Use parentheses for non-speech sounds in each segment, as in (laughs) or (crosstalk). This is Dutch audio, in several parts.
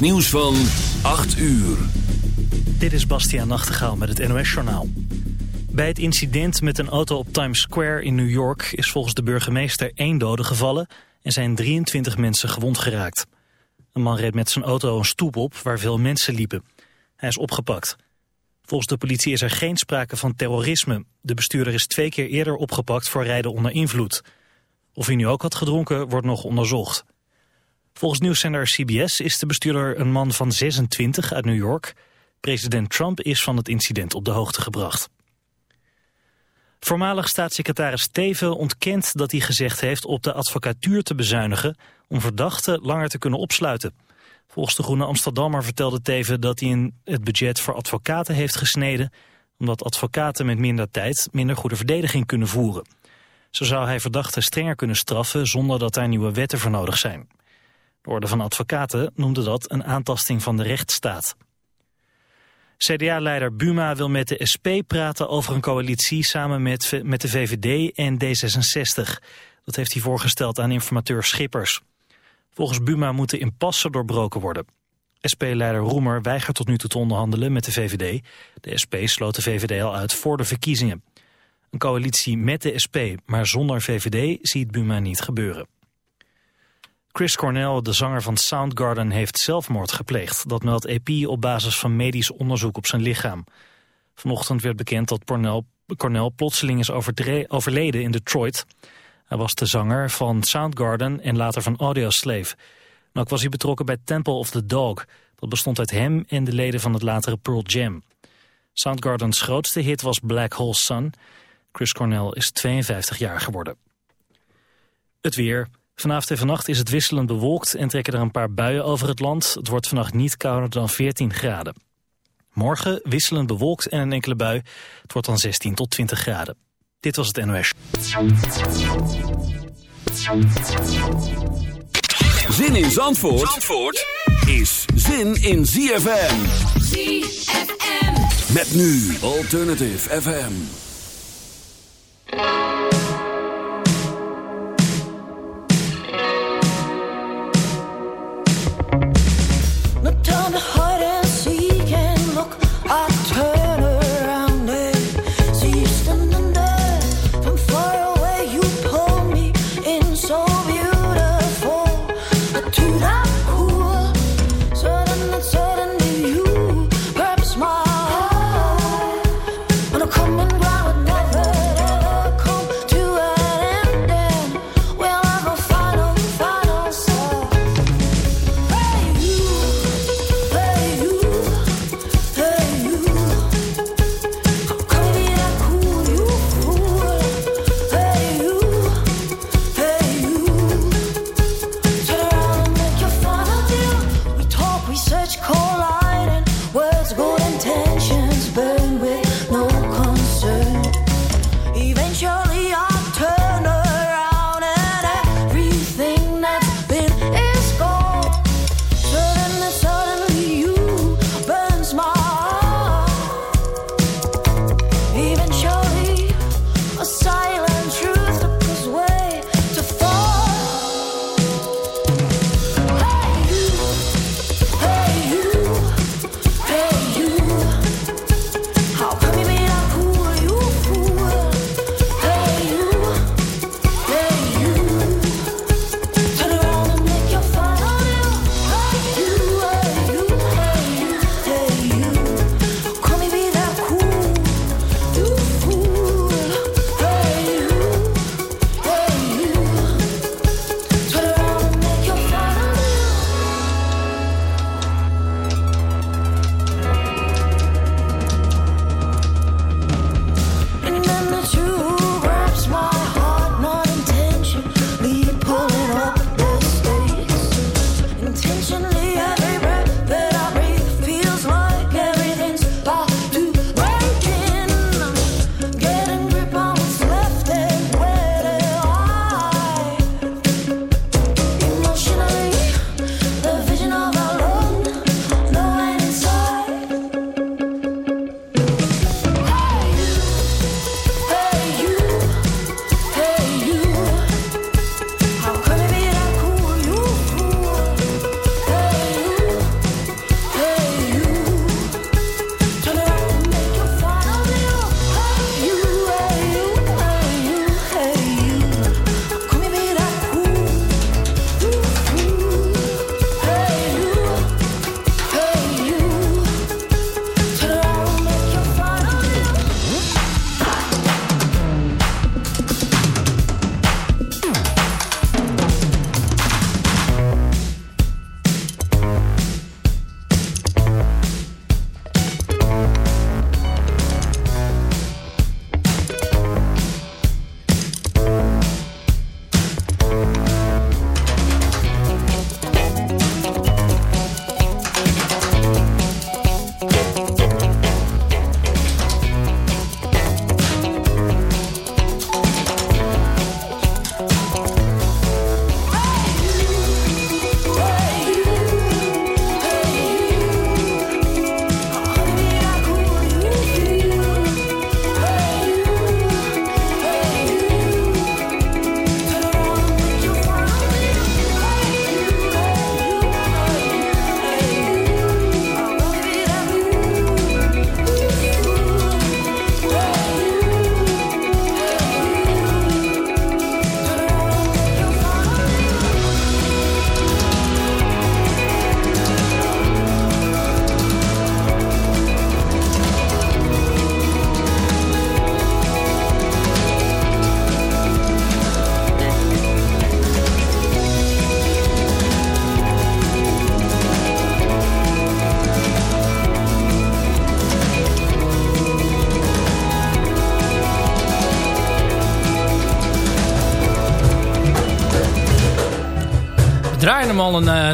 Nieuws van 8 uur. Dit is Bastiaan Nachtegaal met het NOS-journaal. Bij het incident met een auto op Times Square in New York... is volgens de burgemeester één dode gevallen... en zijn 23 mensen gewond geraakt. Een man reed met zijn auto een stoep op waar veel mensen liepen. Hij is opgepakt. Volgens de politie is er geen sprake van terrorisme. De bestuurder is twee keer eerder opgepakt voor rijden onder invloed. Of hij nu ook had gedronken, wordt nog onderzocht. Volgens nieuwszender CBS is de bestuurder een man van 26 uit New York. President Trump is van het incident op de hoogte gebracht. Voormalig staatssecretaris Teven ontkent dat hij gezegd heeft op de advocatuur te bezuinigen om verdachten langer te kunnen opsluiten. Volgens de Groene Amsterdammer vertelde Teven dat hij in het budget voor advocaten heeft gesneden omdat advocaten met minder tijd minder goede verdediging kunnen voeren. Zo zou hij verdachten strenger kunnen straffen zonder dat daar nieuwe wetten voor nodig zijn. De Orde van Advocaten noemde dat een aantasting van de rechtsstaat. CDA-leider Buma wil met de SP praten over een coalitie samen met, met de VVD en D66. Dat heeft hij voorgesteld aan informateur Schippers. Volgens Buma moeten impasse doorbroken worden. SP-leider Roemer weigert tot nu toe te onderhandelen met de VVD. De SP sloot de VVD al uit voor de verkiezingen. Een coalitie met de SP, maar zonder VVD, ziet Buma niet gebeuren. Chris Cornell, de zanger van Soundgarden, heeft zelfmoord gepleegd. Dat meldt EP op basis van medisch onderzoek op zijn lichaam. Vanochtend werd bekend dat Cornell, plotseling is overleden in Detroit. Hij was de zanger van Soundgarden en later van Audioslave. En ook was hij betrokken bij Temple of the Dog. Dat bestond uit hem en de leden van het latere Pearl Jam. Soundgardens grootste hit was Black Hole Sun. Chris Cornell is 52 jaar geworden. Het weer... Vanavond en vannacht is het wisselend bewolkt en trekken er een paar buien over het land. Het wordt vannacht niet kouder dan 14 graden. Morgen wisselend bewolkt en een enkele bui. Het wordt dan 16 tot 20 graden. Dit was het NOS. Zin in Zandvoort, Zandvoort is zin in ZFM. ZFM. Met nu Alternative FM.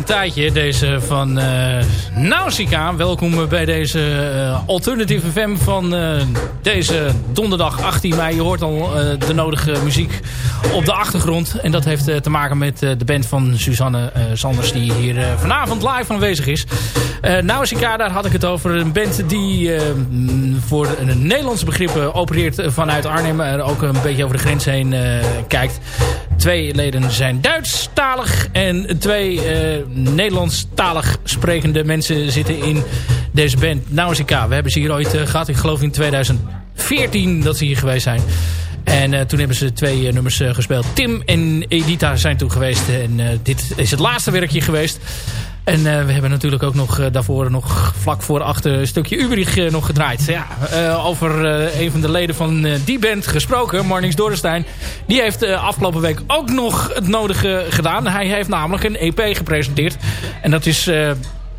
Een, tijdje. Deze van uh, Nausicaa. Welkom bij deze uh, Alternative FM van deze donderdag 18 mei. Je hoort al de nodige muziek op de achtergrond. En dat heeft te maken met de band van Suzanne Sanders die hier vanavond live aanwezig is. Nausicaa, daar had ik het over. Een band die voor een Nederlandse begrippen opereert vanuit Arnhem. Er ook een beetje over de grens heen kijkt. Twee leden zijn Duitsstalig en twee uh, Nederlandstalig sprekende mensen zitten in deze band Nausicaa. We hebben ze hier ooit uh, gehad, ik geloof in 2014 dat ze hier geweest zijn. En uh, toen hebben ze twee nummers gespeeld. Tim en Edita zijn toen geweest. En dit is het laatste werkje geweest. En uh, we hebben natuurlijk ook nog uh, daarvoor nog vlak voor achter een stukje Uberich uh, nog gedraaid. Ja, over een van de leden van die band gesproken, Marnix Dorrestein. Die heeft afgelopen week ook nog het nodige gedaan. Hij heeft namelijk een EP gepresenteerd. En dat is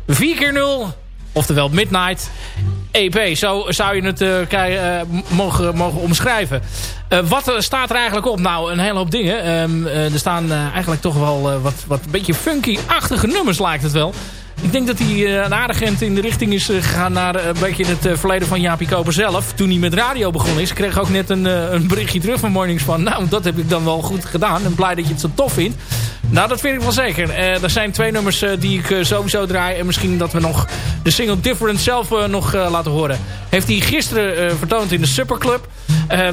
4 keer 0 Oftewel Midnight EP. Zo zou je het uh, mogen, mogen omschrijven. Uh, wat staat er eigenlijk op? Nou, een hele hoop dingen. Um, er staan eigenlijk toch wel wat, wat beetje funky-achtige nummers lijkt het wel. Ik denk dat hij uh, een aardig in de richting is gegaan naar een beetje het verleden van Jaapie Koper zelf. Toen hij met radio begonnen is. Kreeg ook net een, een berichtje terug van Mornings van... Nou, dat heb ik dan wel goed gedaan. En blij dat je het zo tof vindt. Nou, dat vind ik wel zeker. Er zijn twee nummers die ik sowieso draai. En misschien dat we nog de single Different zelf nog laten horen. Heeft hij gisteren vertoond in de Superclub.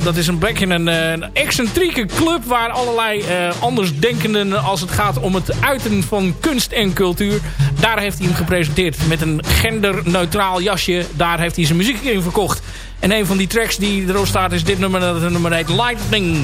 Dat is een beetje een, een excentrieke club waar allerlei andersdenkenden als het gaat om het uiten van kunst en cultuur. Daar heeft hij hem gepresenteerd met een genderneutraal jasje. Daar heeft hij zijn muziek in verkocht. En een van die tracks die erop staat is dit nummer. Dat nummer heet Lightning.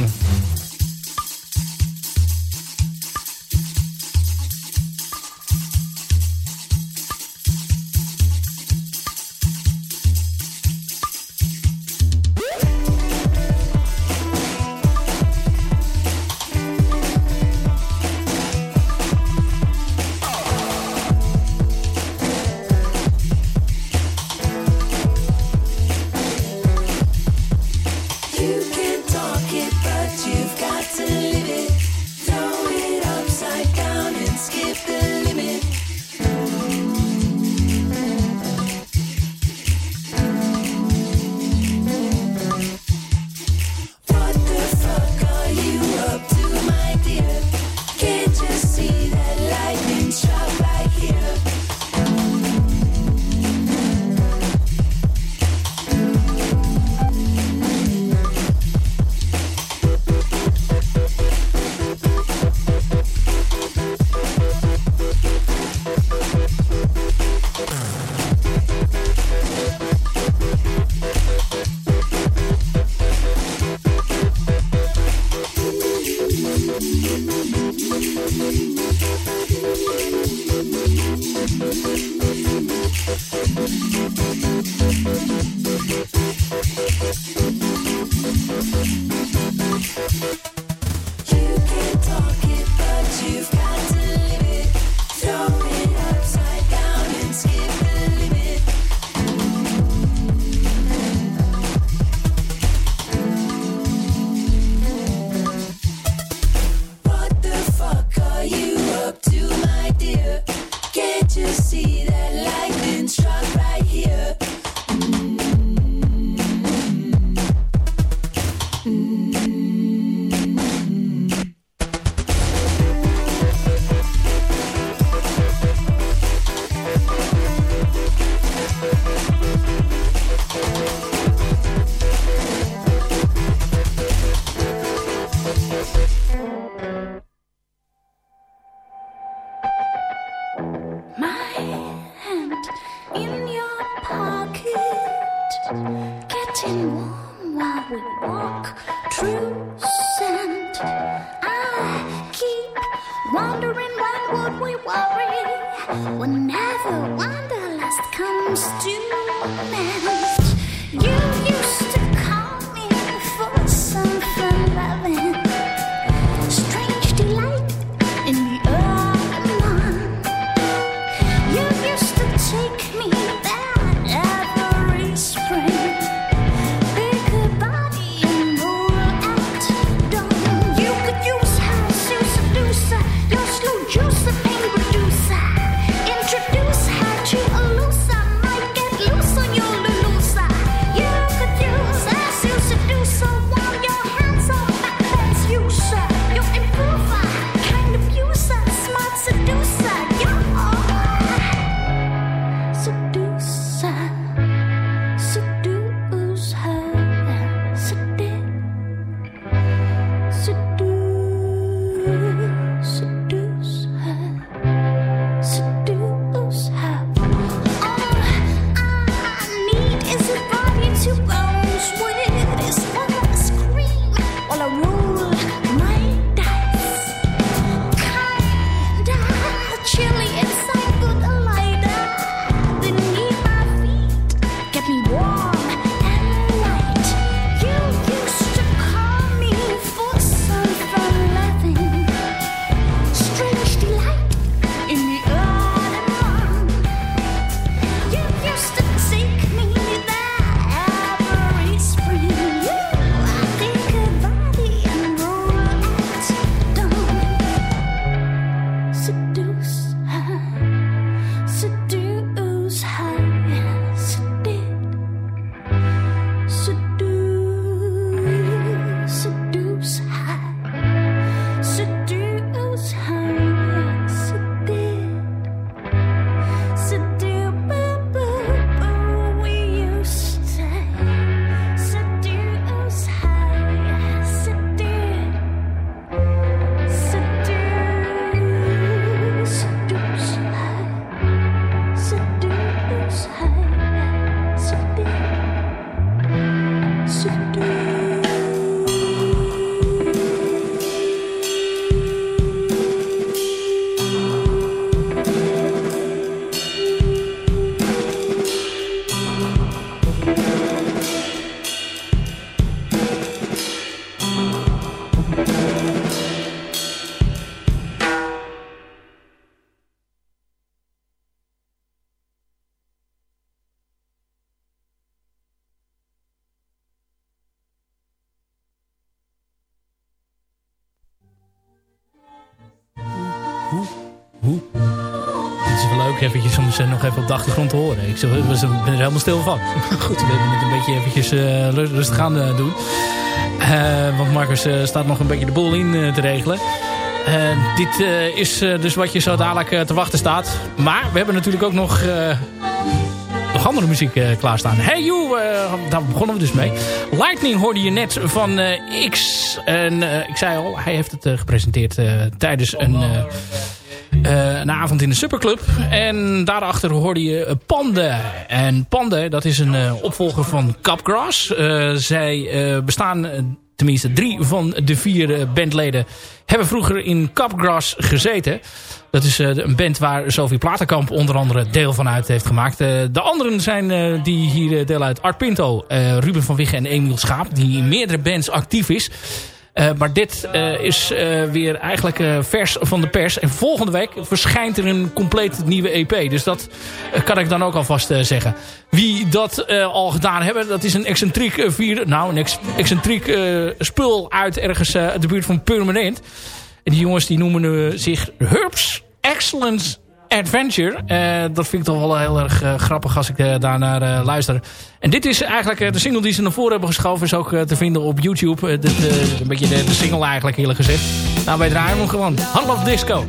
in your pocket, getting warm while we walk through. Even op de achtergrond te horen. Ik ben er helemaal stil van. (laughs) Goed, we hebben het een beetje eventjes rustig aan doen. want Marcus staat nog een beetje de boel in te regelen. dit is dus wat je zo dadelijk te wachten staat. Maar we hebben natuurlijk ook nog nog andere muziek klaarstaan. Hey You, daar begonnen we dus mee. Lightning hoorde je net van X. En ik zei al, hij heeft het gepresenteerd tijdens een, een avond in de Superclub. En daarachter hoorde je Pande. En Pande, dat is een opvolger van Capgrass. zij bestaan tenminste drie van de vier bandleden hebben vroeger in Capgrass gezeten. Dat is uh, een band waar Sophie Platenkamp onder andere deel van uit heeft gemaakt. Uh, de anderen zijn uh, die hier deel uit Art Pinto, Ruben van Wigge en Emiel Schaap. Die in meerdere bands actief is. Maar dit is weer eigenlijk vers van de pers. En volgende week verschijnt er een compleet nieuwe EP. Dus dat kan ik dan ook alvast zeggen. Wie dat al gedaan hebben, dat is een excentriek vierde, nou een ex excentriek spul uit ergens de buurt van Permanent. En die jongens die noemen zich Herbs Excellence Adventure. Uh, dat vind ik toch wel heel erg uh, grappig als ik uh, daarnaar uh, luister. En dit is eigenlijk de single die ze naar voren hebben geschoven. Is ook te vinden op YouTube. een beetje de, single eigenlijk eerlijk gezegd. Nou, wij draaien hem gewoon. Hard of Disco.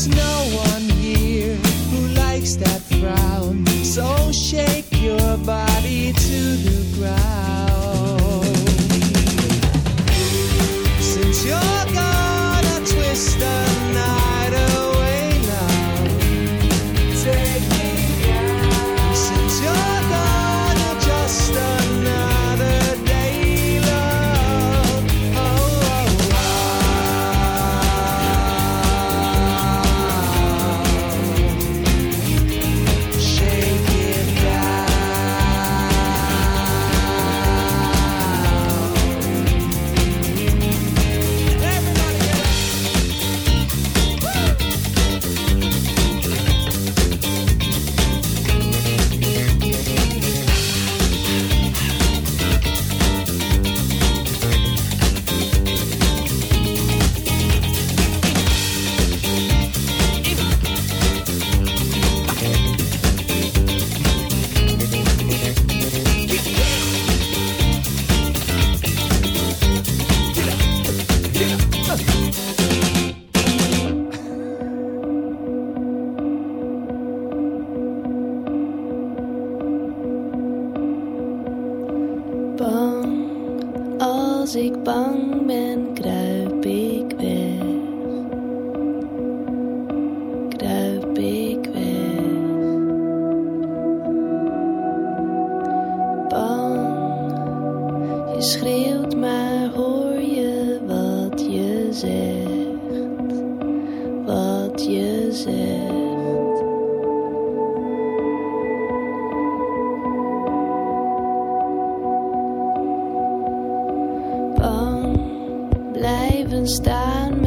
There's no Stand.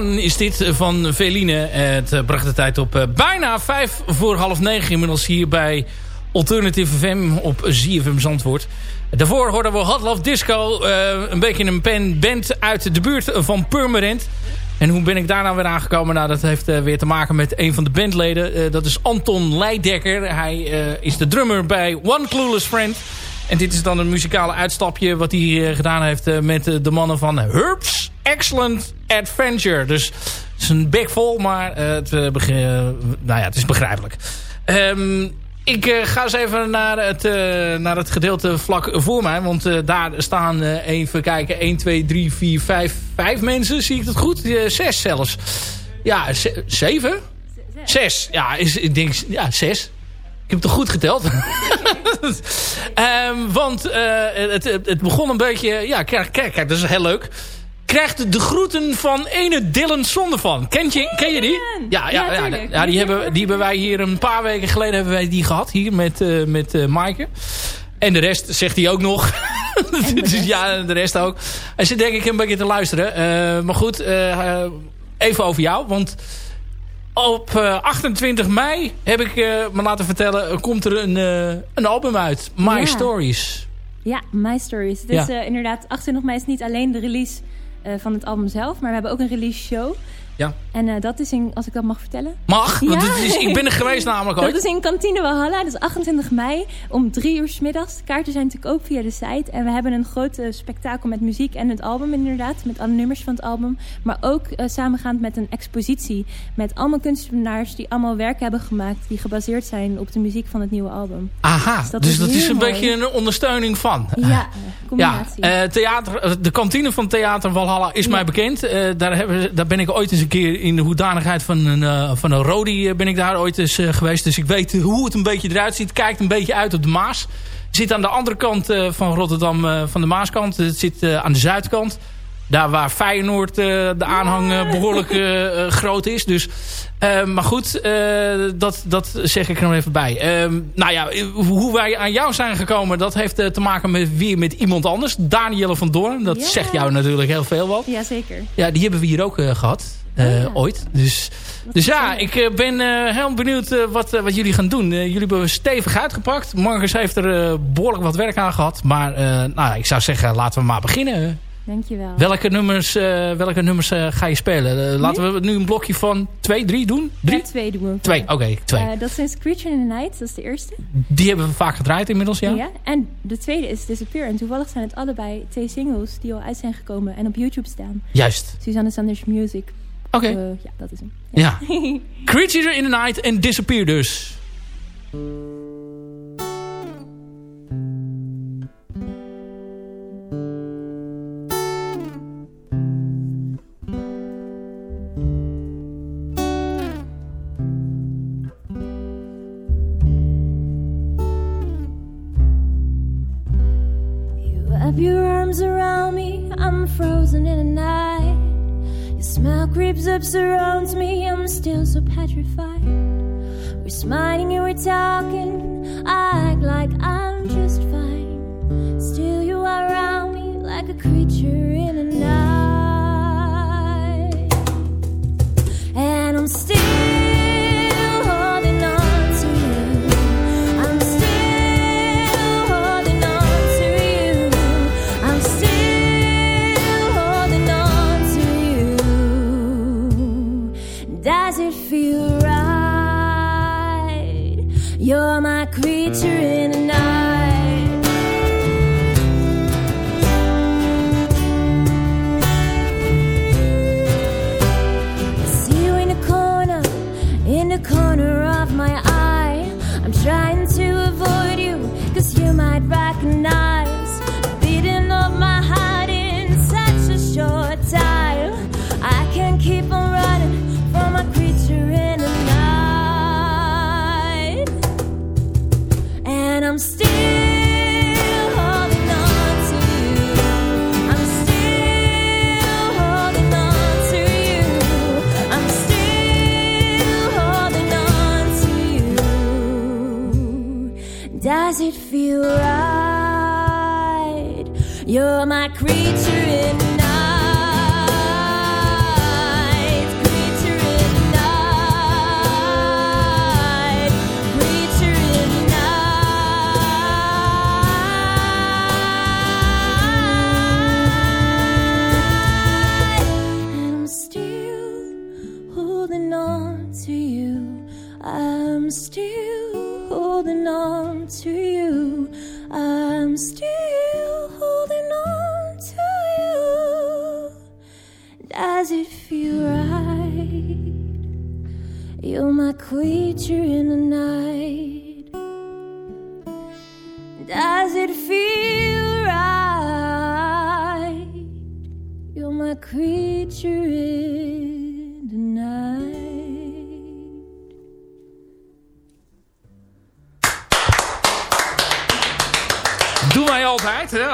Is dit van Veline. Het bracht de tijd op eh, bijna vijf voor half negen inmiddels hier bij Alternative FM op ZFM Zandvoort. Daarvoor hoorden we Hot Love Disco. eh, een beetje een band uit de buurt van Purmerend. En hoe ben ik daar nou weer aangekomen? Nou, dat heeft weer te maken met een van de bandleden. dat is Anton Leidekker. Hij is de drummer bij One Clueless Friend. En dit is dan een muzikale uitstapje wat hij gedaan heeft met de mannen van Herbs Excellent Adventure. Dus het is een bek vol, maar het, nou ja, het is begrijpelijk. Um, ik uh, ga eens even naar het, uh, naar het gedeelte vlak voor mij. Want uh, daar staan, even kijken, 1, 2, 3, 4, 5, 5 mensen. Zie ik dat goed? 6 zelfs. Ja, 7? 6. Ja, is, ik denk, ja, 6. Ik heb het toch goed geteld? um, (laughs) want het, het begon een beetje... Ja, kijk, kijk, kijk, dat is heel leuk krijgt de groeten van ene Dylan van. Kent je, ken je die? Ja, ja, ja, ja, die, hebben, die hebben wij hier een paar weken geleden hebben wij die gehad. Hier met, uh, met uh, Maaike. En de rest zegt hij ook nog. (laughs) dus ja, de rest ook. Hij zit denk ik een beetje te luisteren. Uh, maar goed, even over jou. Want op 28 mei heb ik me laten vertellen... komt er een, een album uit. My ja. Stories. Ja, My Stories. Het is inderdaad 28 mei is niet alleen de release van het album zelf. Maar we hebben ook een release show. Ja. En uh, dat is in, als ik dat mag vertellen. Mag? Ja. Want is, ik ben er geweest (laughs) namelijk ook. Dat is in Kantine Walhalla, dat is 28 mei om drie uur s middags. De kaarten zijn natuurlijk ook via de site. En we hebben een groot spektakel met muziek en het album inderdaad. Met alle nummers van het album. Maar ook uh, samengaand met een expositie. Met allemaal kunstenaars die allemaal werken hebben gemaakt. Die gebaseerd zijn op de muziek van het nieuwe album. Aha, dus dat, dus is, dat is, een beetje een ondersteuning van. Ja, combinatie. Ja, theater, de kantine van Theater Walhalla is ja. mij bekend. daar, hebben, daar ben ik ooit eens een keer in de hoedanigheid van een, uh, van een Rodi eh, ben ik daar ooit eens uh, geweest. Dus ik weet hoe het een beetje eruit ziet. Kijkt een beetje uit op de Maas. Zit aan de andere kant van Rotterdam, van de Maaskant. Het zit aan de zuidkant. Daar waar Feyenoord de aanhang behoorlijk groot is. Dus, maar goed, dat, dat zeg ik er nog even bij. Ehm, nou ja, hoe wij aan jou zijn gekomen, dat heeft te maken met weer met iemand anders. Danielle van Doorn, dat zegt jou natuurlijk heel veel wat. Jazeker. Ja, die hebben we hier ook gehad. Uh, Ooit. Dus, dus ja, ik uh, ben uh, heel benieuwd wat, wat jullie gaan doen. jullie hebben stevig uitgepakt. Marcus heeft er behoorlijk wat werk aan gehad. Maar nou, ik zou zeggen, laten we maar beginnen. Dankjewel. Welke nummers, welke nummers ga je spelen? laten we nu een blokje van twee, drie doen? Drie? Ja, twee doen we. Twee, oké. Okay, twee. dat is Creature in the Night, dat is de eerste. Die hebben we vaak gedraaid inmiddels, ja. ja. En de tweede is Disappear. En toevallig zijn het allebei twee singles die al uit zijn gekomen en op YouTube staan. Juist. Suzanne Sanders Music. Oké. Okay. Uh, ja, dat is hem. Ja. ja. (laughs) Creature in the Night en Disappear dus. Wrap your arms around me, I'm frozen in a night. Smile creeps up, surrounds me, I'm still so petrified. We're smiling and we're talking, I act like I'm just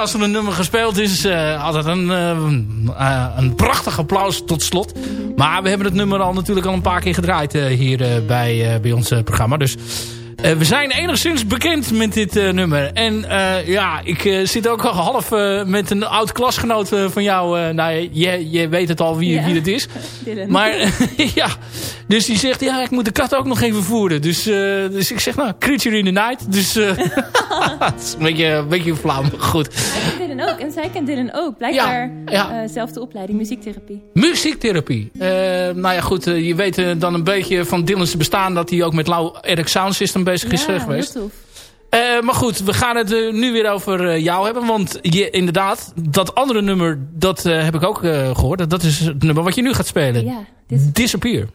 Als er een nummer gespeeld is, eh, altijd een, eh, een prachtig applaus tot slot. Maar we hebben het nummer al natuurlijk al een paar keer gedraaid hier bij, bij ons programma. Dus eh, we zijn enigszins bekend met dit eh, nummer. En eh, ja, ik zit ook al half met een oud klasgenoot van jou. nou, je, je weet het al wie, Ja. wie het is. (laughs) Dylan. Maar (laughs) ja, dus die zegt, ja, ik moet de kat ook nog even voeren. Dus, dus ik zeg, nou, Creature in the Night. Dus (laughs) het is een beetje, een beetje flauw, maar goed. Kent Dylan ook. En zij kent Dylan ook. Blijkbaar Ja, zelfde opleiding, muziektherapie. Muziektherapie. Nou ja, goed, je weet dan een beetje van Dylan's bestaan... dat hij ook met Low Eric Sound System bezig is ja, eh, geweest. heel tof. Eh, maar goed, we gaan het eh, nu weer over jou hebben. Want je, inderdaad, dat andere nummer, dat heb ik ook eh, gehoord. Dat- Dat is het nummer wat je nu gaat spelen. Ja, Disappear.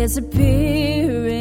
disappearing.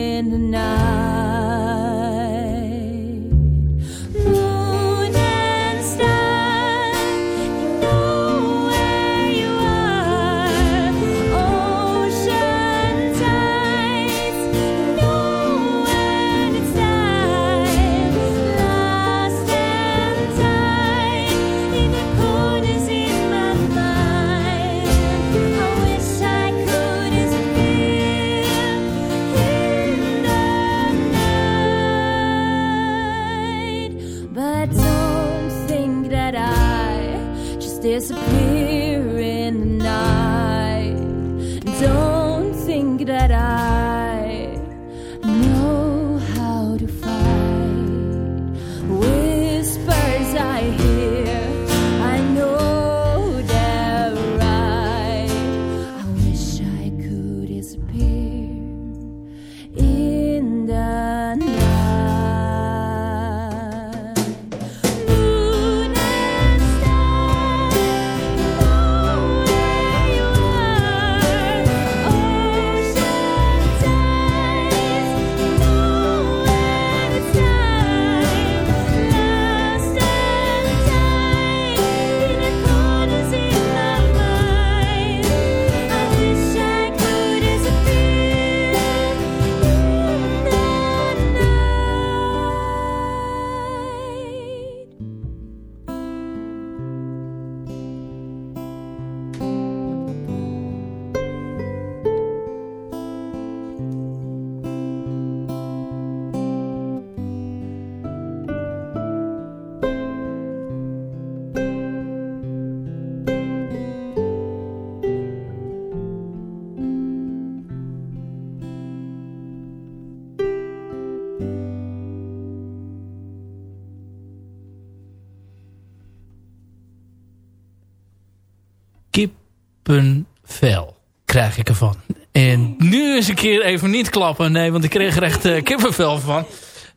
Kippenvel krijg ik ervan. En nu eens een keer even niet klappen. Nee, want ik kreeg er echt uh, kippenvel van.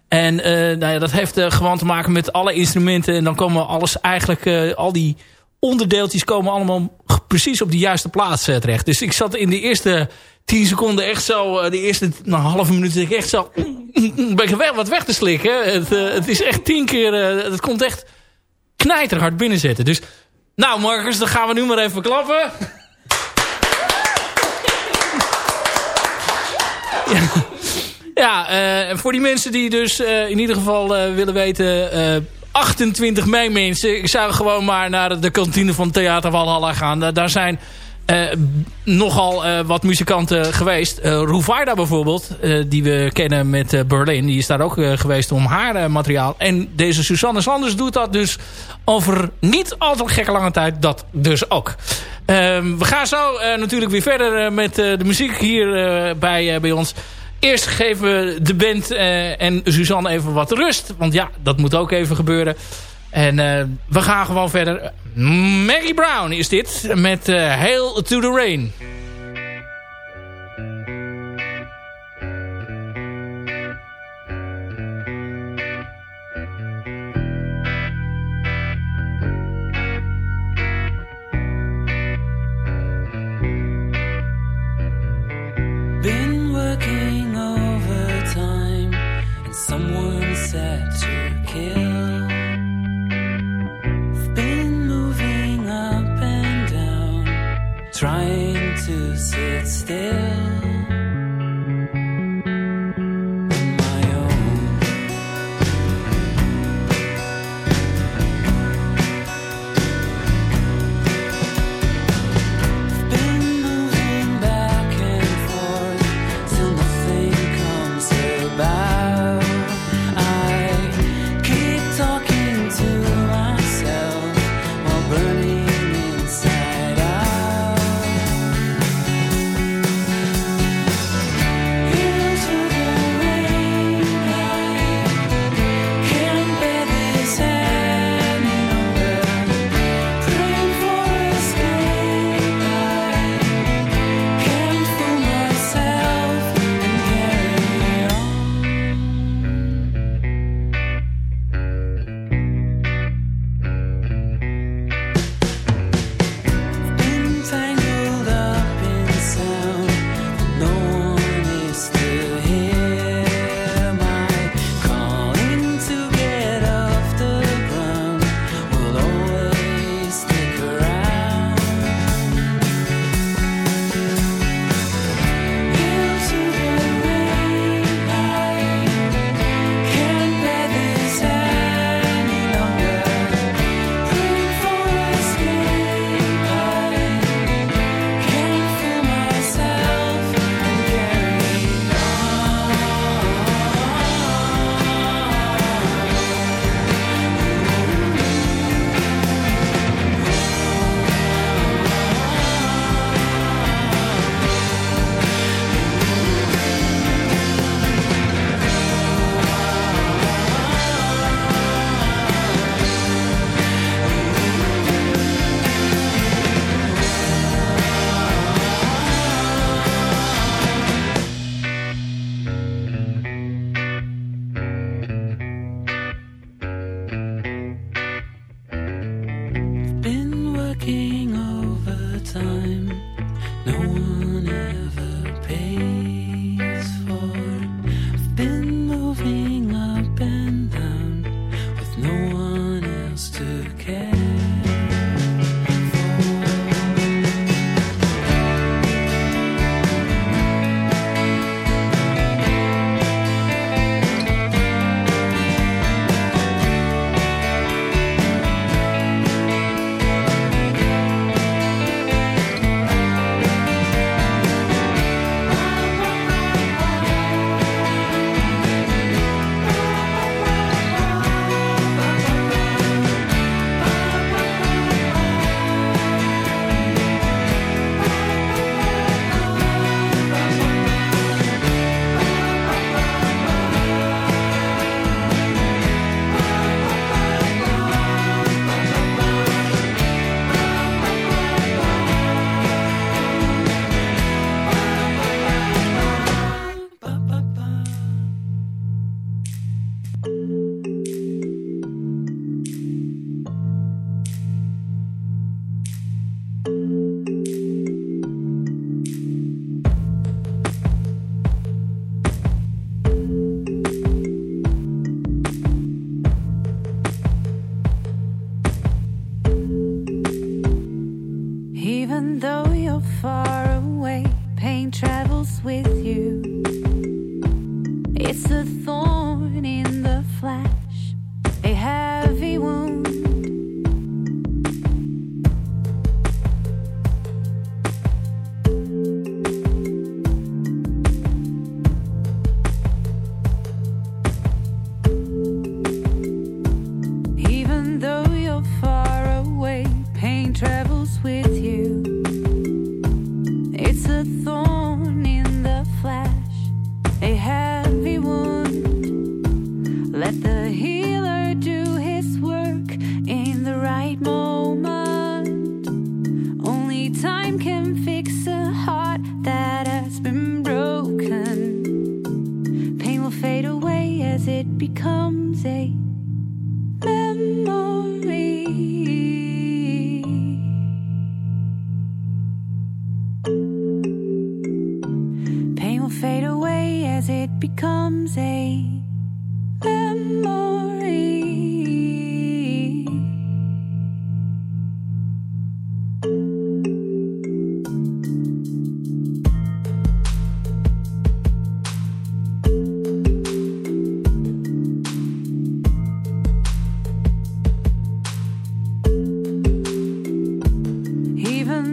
En uh, nou ja, dat heeft uh, gewoon te maken met alle instrumenten. En dan komen alles eigenlijk, al die onderdeeltjes komen allemaal precies op de juiste plaats terecht. Dus ik zat in de eerste tien seconden echt zo, de eerste nou, halve minuut ik echt zo een beetje weg, wat weg te slikken. Het, het is echt tien keer, het komt echt knijterhard binnenzetten. Dus nou Marcus, dan gaan we nu maar even klappen. Ja, uh, voor die mensen die dus uh, in ieder geval uh, willen weten... 28 mei mensen. Ik zou gewoon maar naar de kantine van Theater Walhalla gaan. daar zijn nogal wat muzikanten geweest. Uh, bijvoorbeeld, die we kennen met Berlin. Die is daar ook geweest om haar materiaal. En deze Susanne Sanders doet dat dus over niet al te gekke lange tijd. Dat dus ook. Ehm, we gaan zo natuurlijk weer verder met de muziek hier bij, bij ons. Eerst geven we de band en Suzanne even wat rust. Want ja, dat moet ook even gebeuren. En uh, we gaan gewoon verder. Maggie Brown is dit met uh, Hail to the Rain.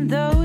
Though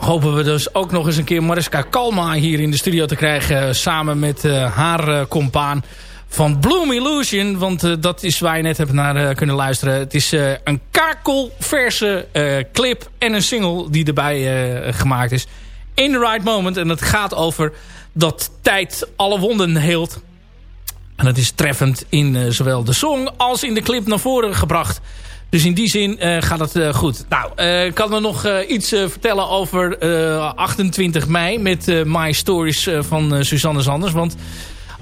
Hopen we dus ook nog eens een keer Mariska Kalma hier in de studio te krijgen. Samen met eh, haar eh, compaan van Bloom Illusion. Want eh, dat is waar je net hebt naar eh, kunnen luisteren. Het is eh, een kakelverse eh, clip en een single die erbij eh, gemaakt is. In the Right Moment. En het gaat over dat tijd alle wonden heelt. En dat is treffend in eh, zowel de song als in de clip naar voren gebracht. Dus in die zin eh, gaat het eh, goed. Nou, eh, ik kan er nog eh, iets eh, vertellen over eh, 28 mei met eh, My Stories eh, van eh, Suzanne Sanders. Want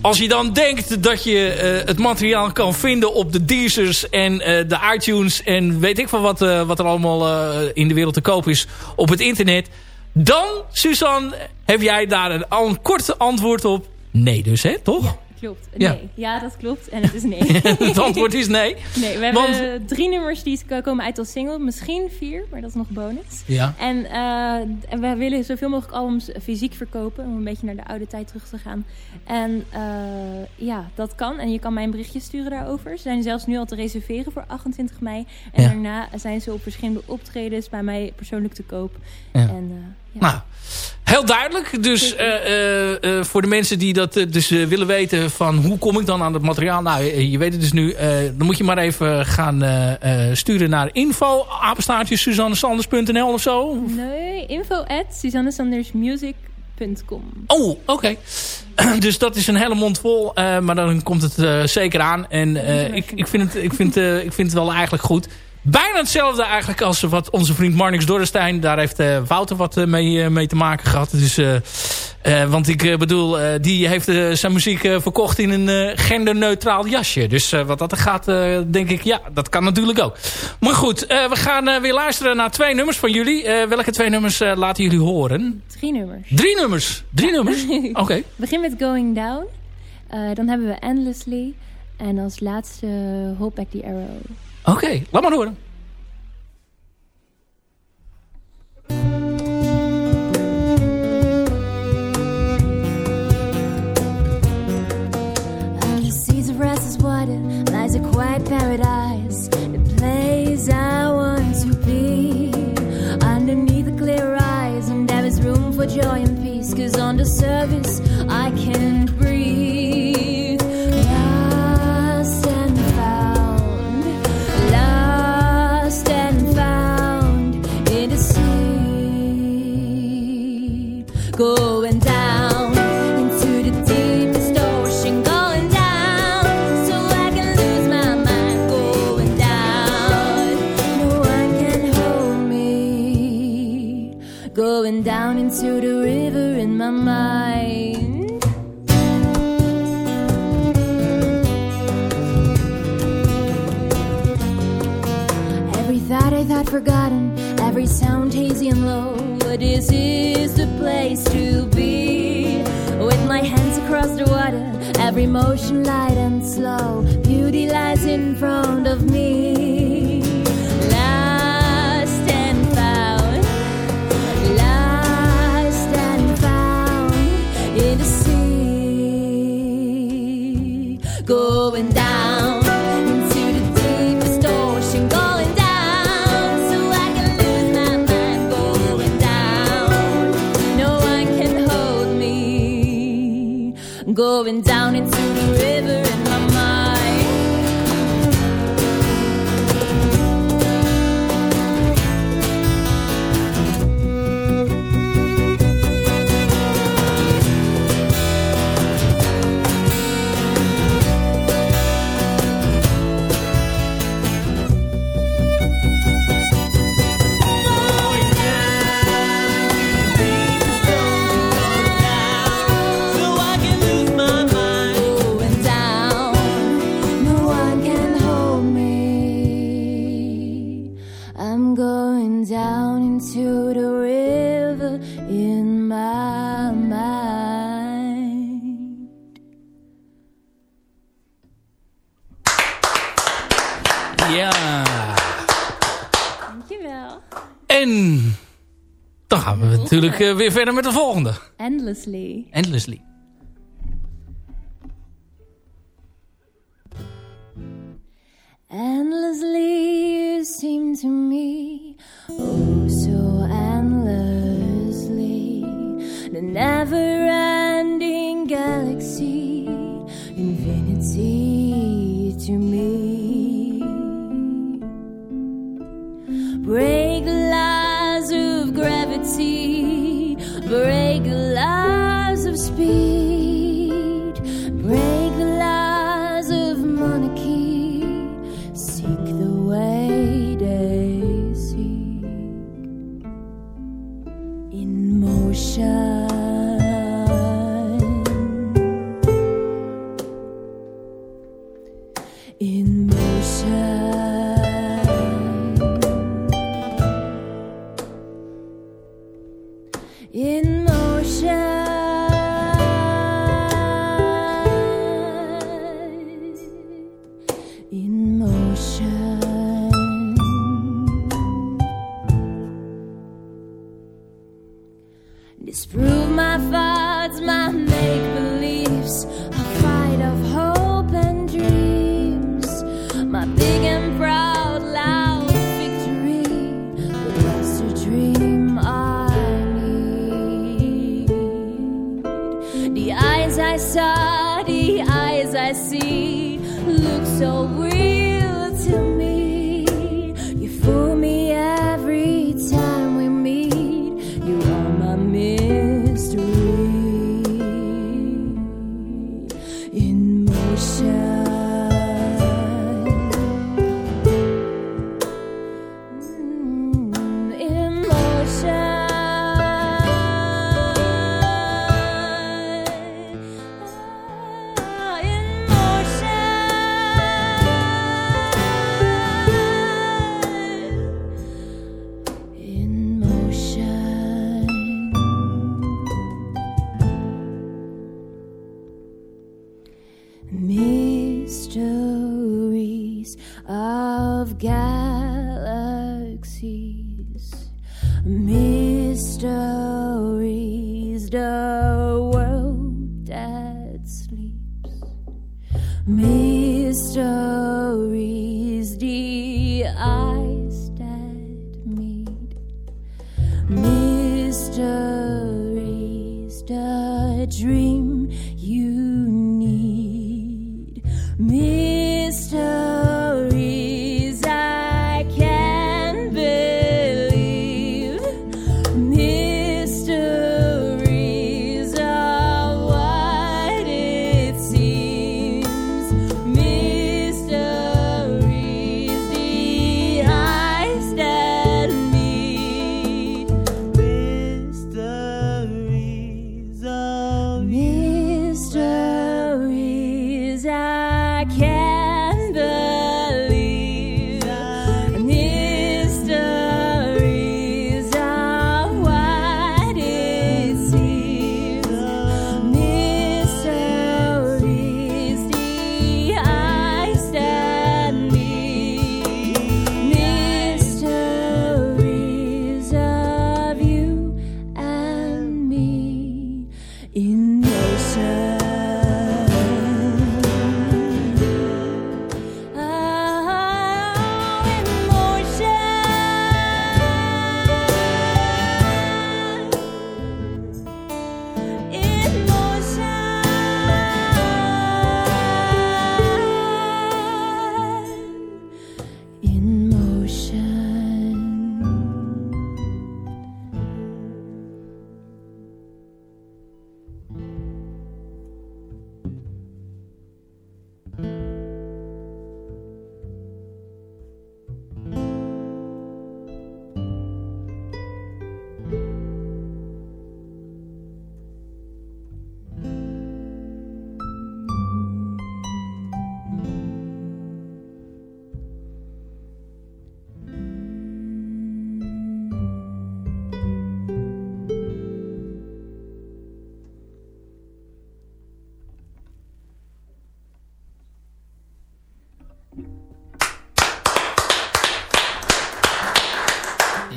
als je dan denkt dat je eh, het materiaal kan vinden op de Deezers en eh, de iTunes en weet ik van wat, eh, wat er allemaal eh, in de wereld te koop is op het internet. Dan, Suzanne, heb jij daar een, al een kort antwoord op? Nee dus, hè? Toch? Klopt. Ja. Nee. Ja, dat klopt. En het is nee. (laughs) het antwoord is nee. (laughs) Nee, we hebben Want- drie nummers die komen uit als single. Misschien vier, maar dat is nog bonus. Ja. En, en we willen zoveel mogelijk albums fysiek verkopen. Om een beetje naar de oude tijd terug te gaan. En eh, ja, dat kan. En je kan mij een berichtje sturen daarover. Ze zijn zelfs nu al te reserveren voor 28 mei. En Ja. daarna zijn ze op verschillende optredens bij mij persoonlijk te koop. Ja. En, eh. Nou, heel duidelijk. Dus eh, eh, eh, voor de mensen die dat dus willen weten van hoe kom ik dan aan het materiaal. Nou, je weet het dus nu. dan moet je maar even gaan sturen naar info apenstaartjes suzannesanders.nl of zo. Nee, info at suzannesandersmusic.com. Oh, oké. (clears throat) Dus dat is een hele mond vol. maar dan komt het zeker aan. En ik, ik, vind het, ik, vind, ik vind het wel eigenlijk goed. Bijna hetzelfde eigenlijk als wat onze vriend Marnix Dorrestein. Daar heeft eh, Wouter wat eh, mee, eh, mee te maken gehad. Dus want ik bedoel, die heeft zijn muziek verkocht in een genderneutraal jasje. Dus wat dat er gaat, denk ik, ja, dat kan natuurlijk ook. Maar goed, we gaan weer luisteren naar twee nummers van jullie. Welke twee nummers laten jullie horen? Drie nummers. Drie nummers. Drie nummers? (laughs) Oké. Begin met Going Down. Dan hebben we Endlessly. En als laatste Hold Back the Arrow. Oké, laat maar horen. Going down into the river in my mind. Every thought I thought forgotten, every sound hazy and low. But this is the place to be. With my hands across the water, every motion light and slow. Beauty lies in front of me. Natuurlijk eh, weer verder met de volgende. Endlessly. Endlessly. Endlessly you seem to me, oh so endlessly, the never-ending galaxy, infinity to me. Break the laws of gravity, break laws of speed, in motion.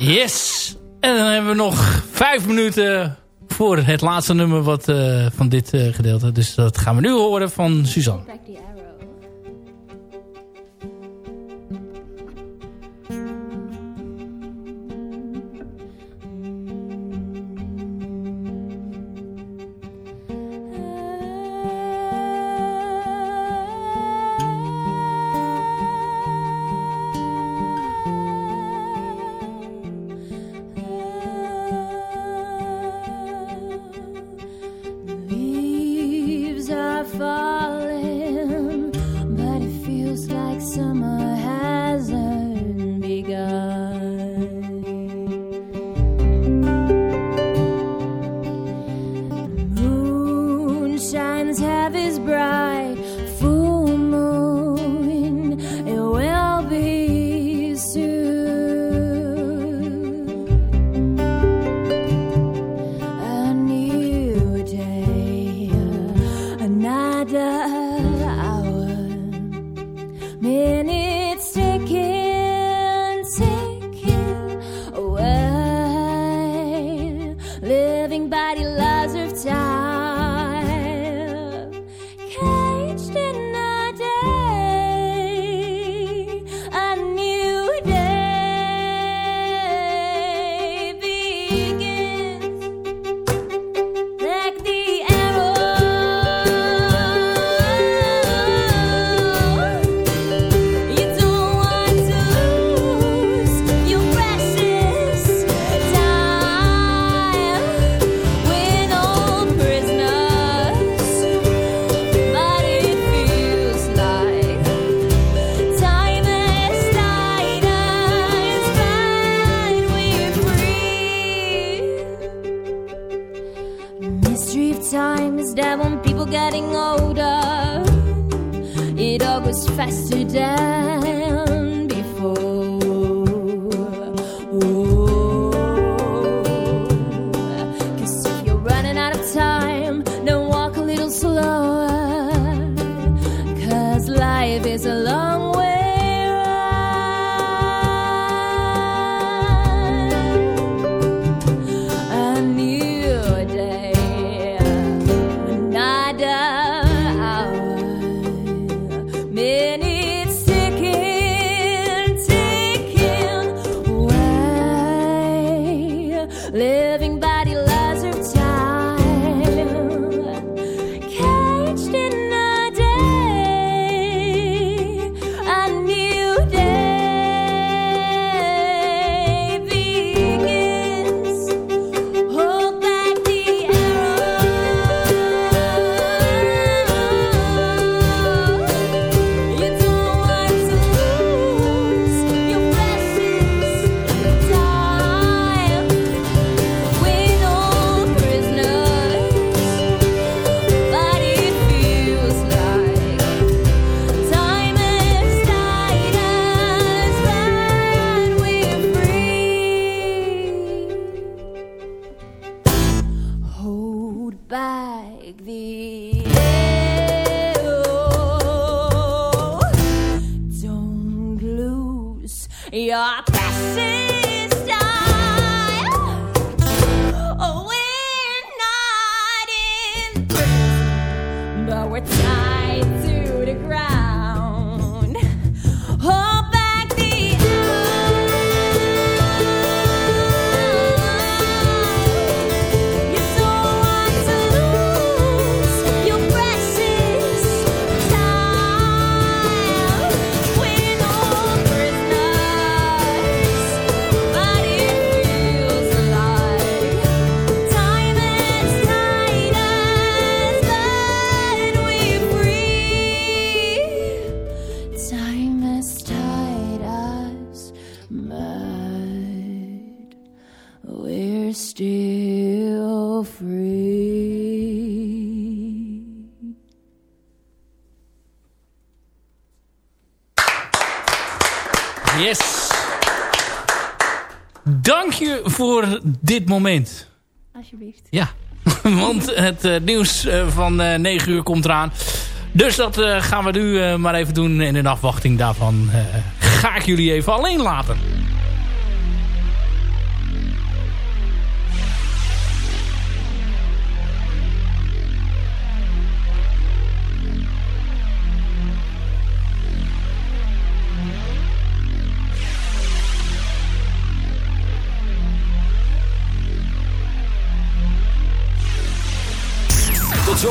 Yes. En dan hebben we nog vijf minuten voor het laatste nummer wat, eh, van dit eh, gedeelte. Dus dat gaan we nu horen van Suzanne. You're passing voor dit moment. Alsjeblieft. Ja, (laughs) want het eh, nieuws eh, van eh 9 uur komt eraan. Dus dat eh, gaan we nu eh, maar even doen. En in afwachting daarvan eh, ga ik jullie even alleen laten.